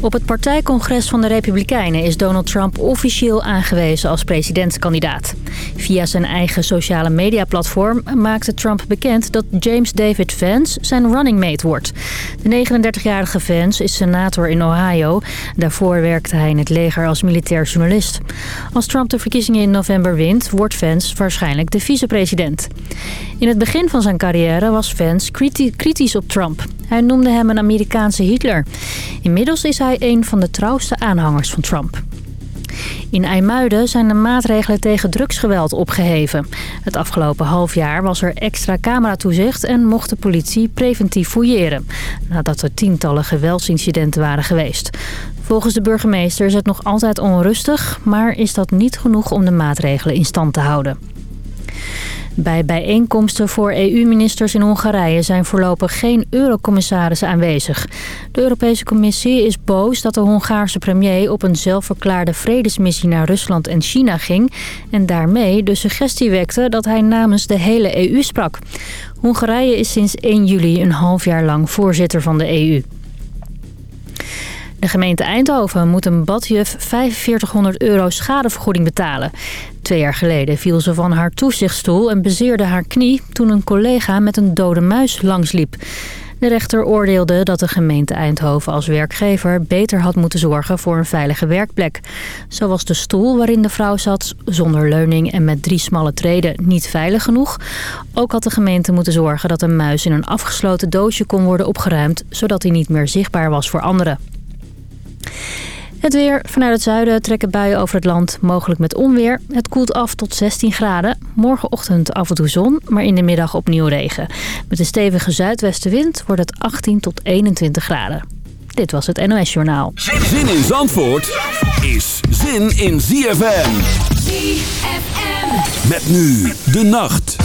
Op het partijcongres van de Republikeinen is Donald Trump officieel aangewezen als presidentskandidaat. Via zijn eigen sociale mediaplatform maakte Trump bekend dat James David Vance zijn running mate wordt. De 39-jarige Vance is senator in Ohio. Daarvoor werkte hij in het leger als militair journalist. Als Trump de verkiezingen in november wint, wordt Vance waarschijnlijk de vicepresident. In het begin van zijn carrière was Vance kritisch op Trump. Hij noemde hem een Amerikaanse Hitler. Inmiddels is hij een van de trouwste aanhangers van Trump. In IJmuiden zijn de maatregelen tegen drugsgeweld opgeheven. Het afgelopen half jaar was er extra cameratoezicht en mocht de politie preventief fouilleren. Nadat er tientallen geweldsincidenten waren geweest. Volgens de burgemeester is het nog altijd onrustig, maar is dat niet genoeg om de maatregelen in stand te houden. Bij bijeenkomsten voor EU-ministers in Hongarije zijn voorlopig geen eurocommissarissen aanwezig. De Europese Commissie is boos dat de Hongaarse premier op een zelfverklaarde vredesmissie naar Rusland en China ging... en daarmee de suggestie wekte dat hij namens de hele EU sprak. Hongarije is sinds 1 juli een half jaar lang voorzitter van de EU. De gemeente Eindhoven moet een badjuf 4500 euro schadevergoeding betalen. Twee jaar geleden viel ze van haar toezichtsstoel en bezeerde haar knie... toen een collega met een dode muis langsliep. De rechter oordeelde dat de gemeente Eindhoven als werkgever beter had moeten zorgen voor een veilige werkplek. Zo was de stoel waarin de vrouw zat, zonder leuning en met drie smalle treden, niet veilig genoeg. Ook had de gemeente moeten zorgen dat een muis in een afgesloten doosje kon worden opgeruimd, zodat hij niet meer zichtbaar was voor anderen. Het weer. Vanuit het zuiden trekken buien over het land, mogelijk met onweer. Het koelt af tot 16 graden. Morgenochtend af en toe zon, maar in de middag opnieuw regen. Met een stevige zuidwestenwind wordt het 18 tot 21 graden. Dit was het NOS Journaal. Zin in Zandvoort is zin in ZFM. ZFM. Met nu de nacht.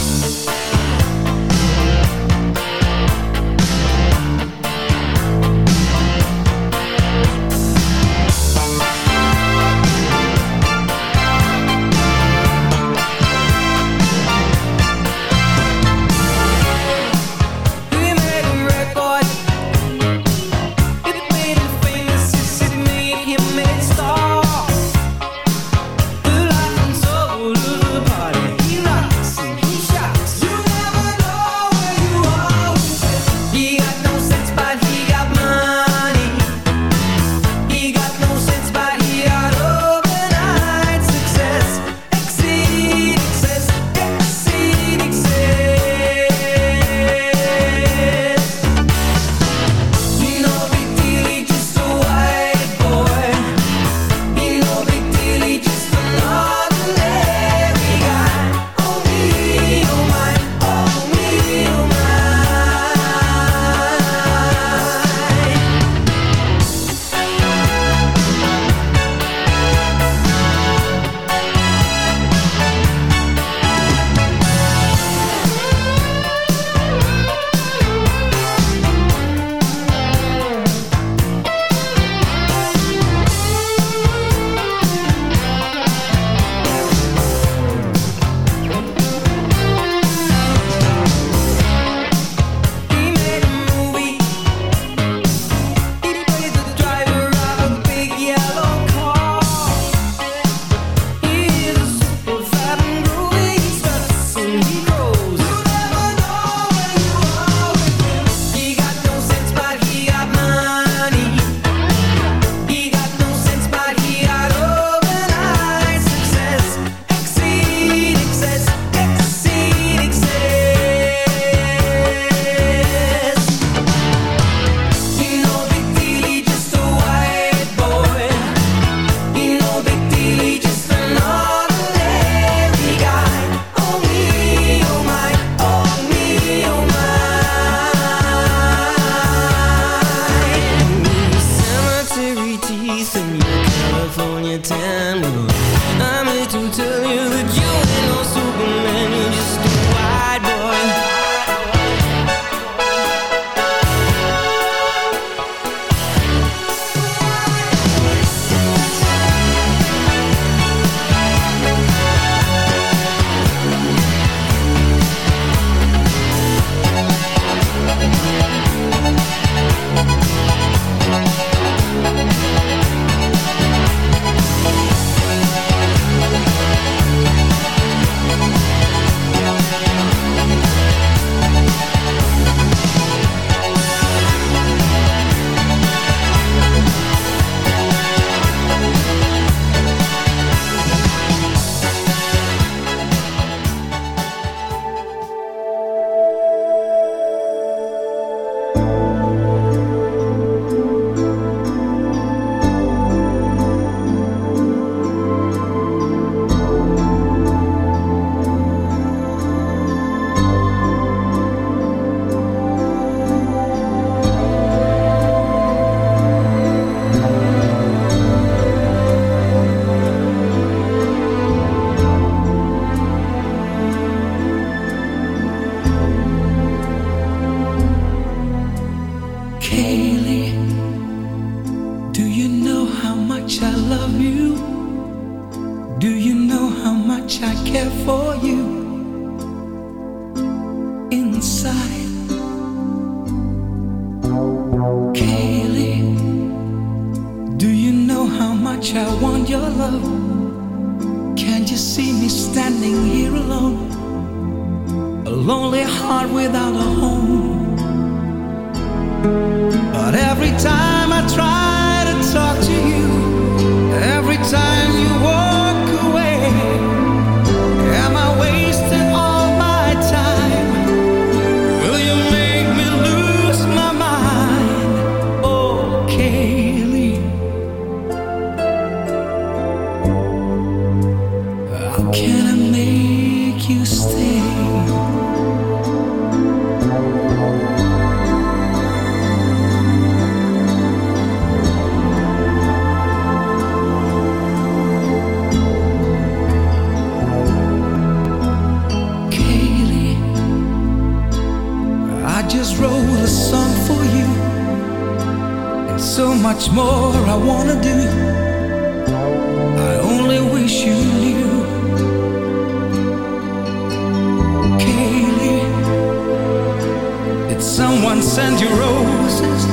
someone send you roses?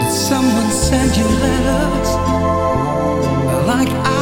Did someone send you letters? Like I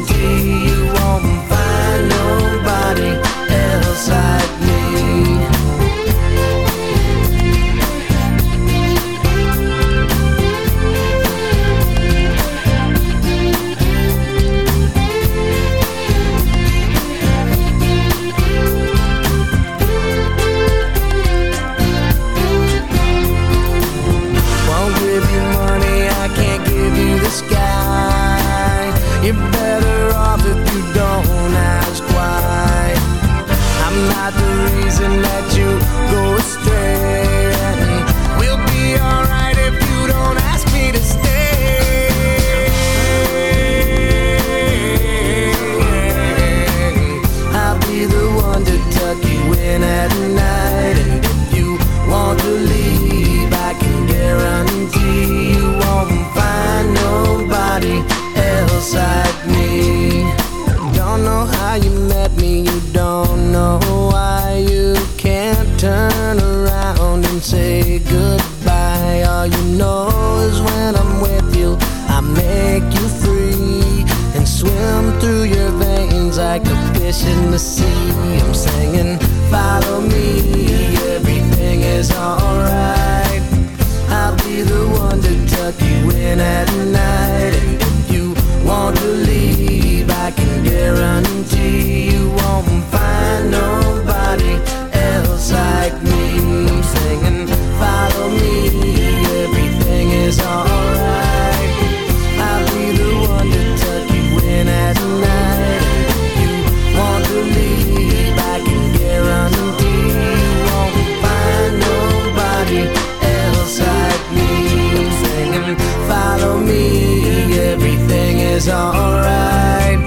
on. Follow me, everything is alright.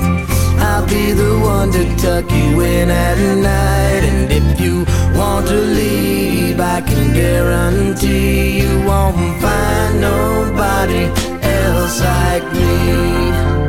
I'll be the one to tuck you in at night. And if you want to leave, I can guarantee you won't find nobody else like me.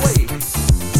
Away.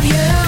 love you.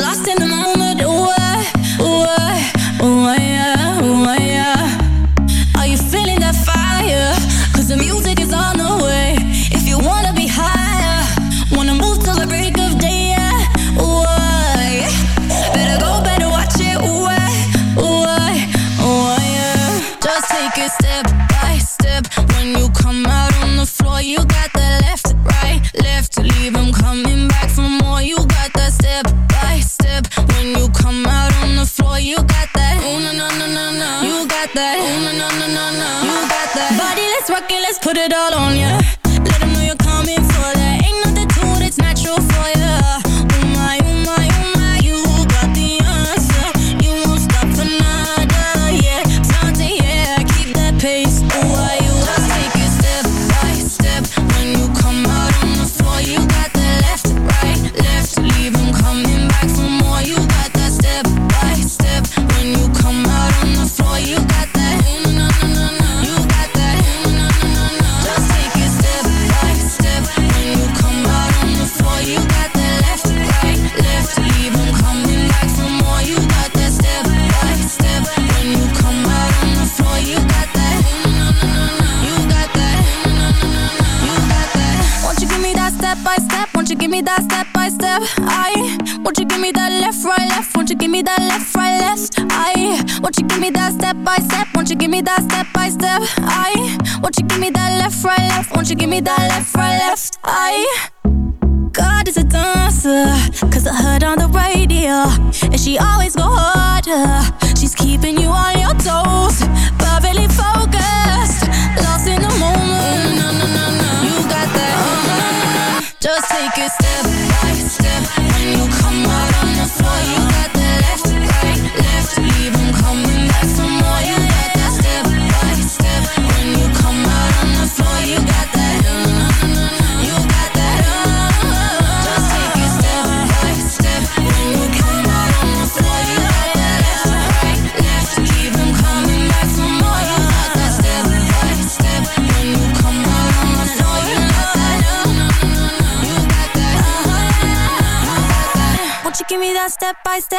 lost in the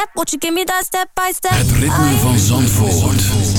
step, won't you give me that step by step? Het ritme van Zandvoort.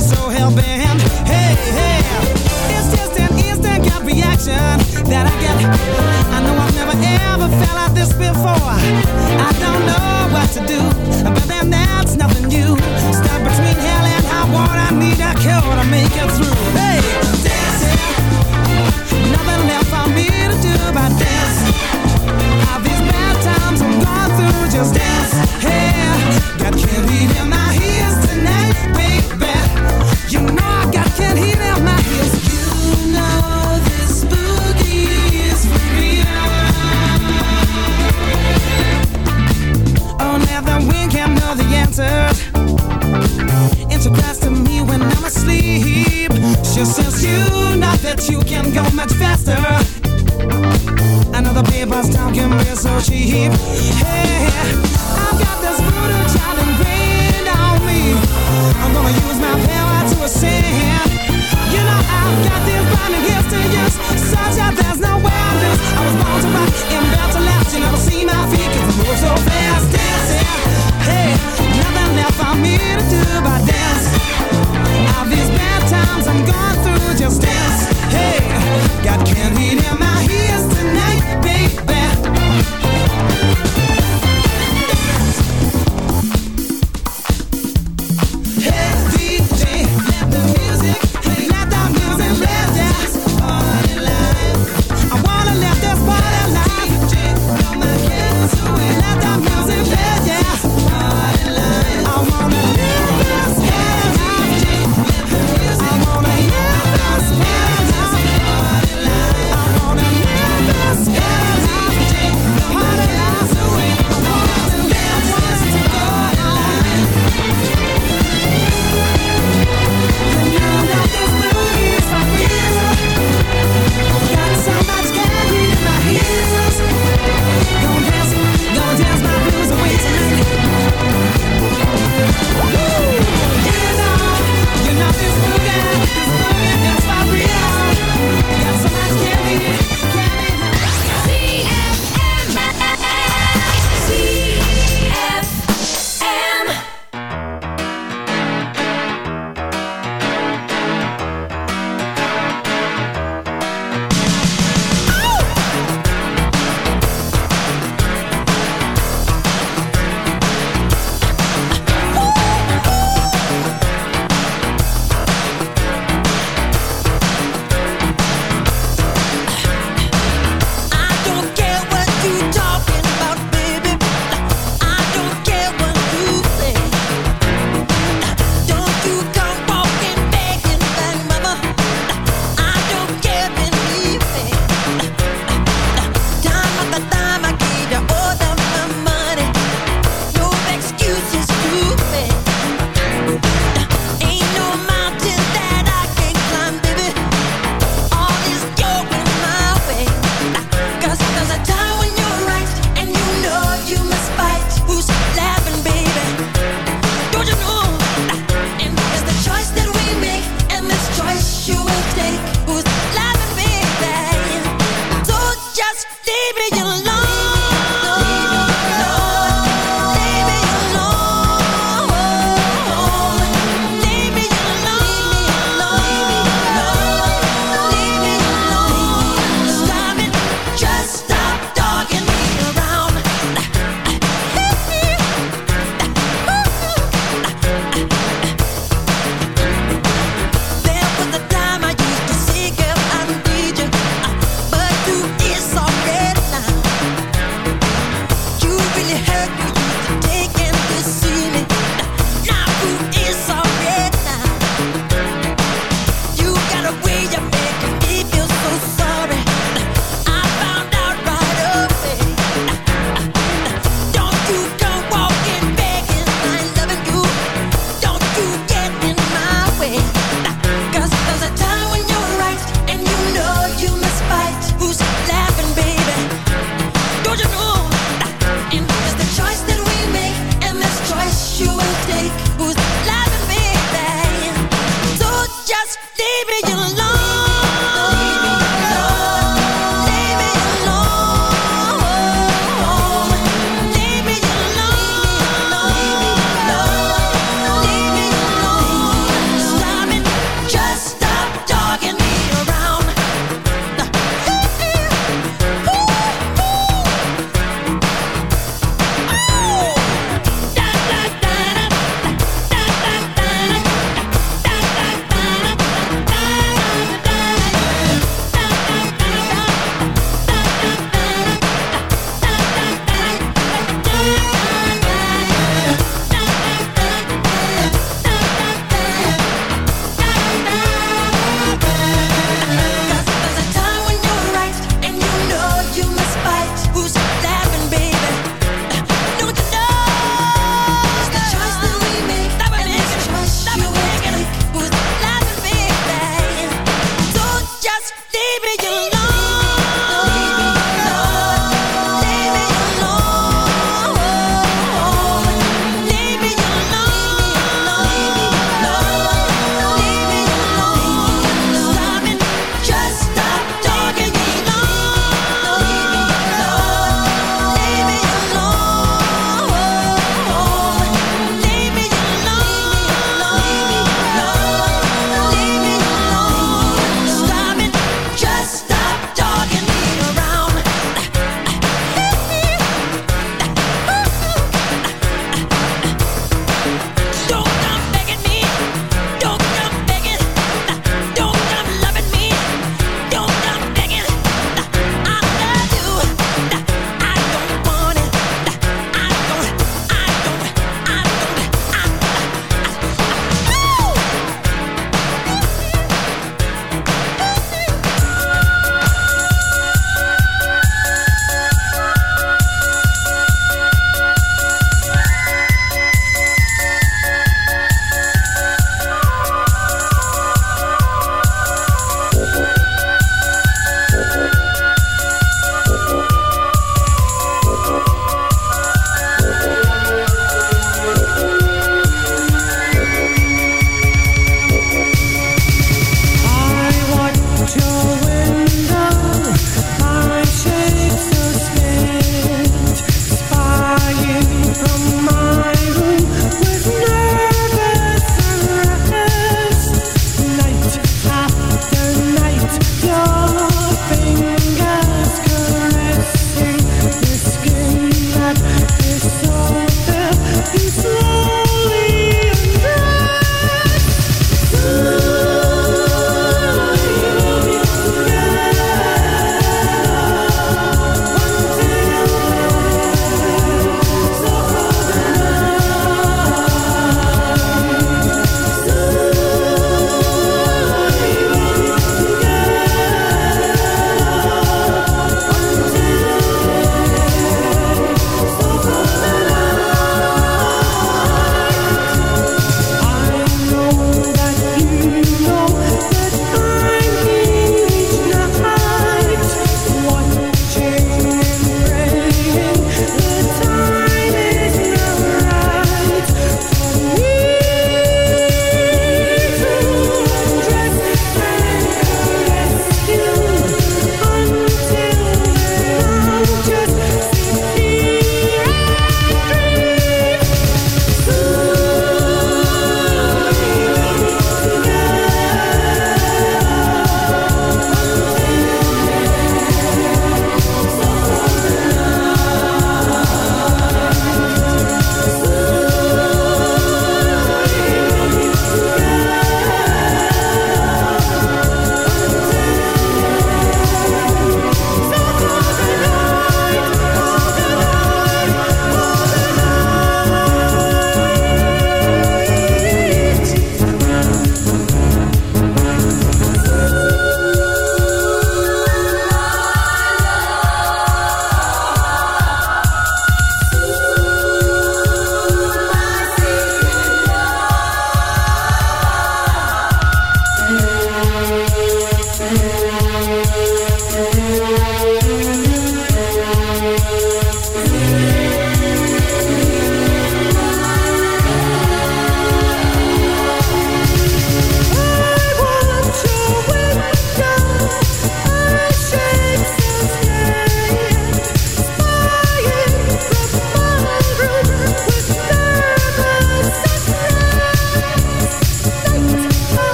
feel so hell-bent Hey, hey. It's just an instant gut reaction That I get. I know I've never ever felt like this before. I don't know what to do But then that's nothing new. Stuck between hell and high water Need a cure to make it through. cheap. Hey.